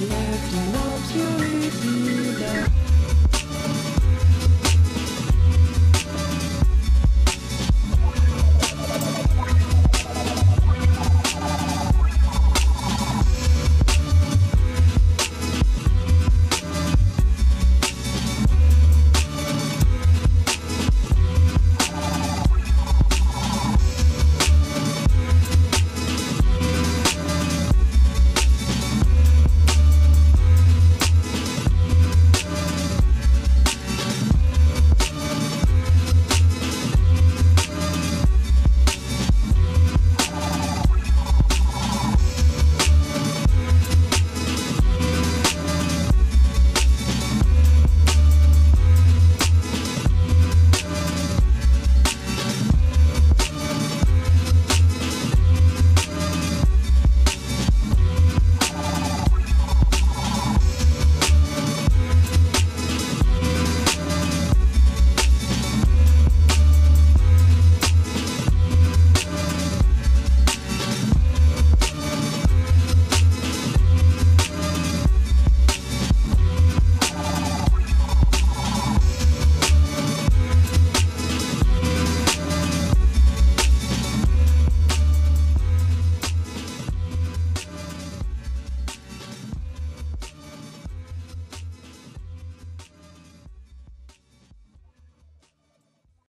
Let love you be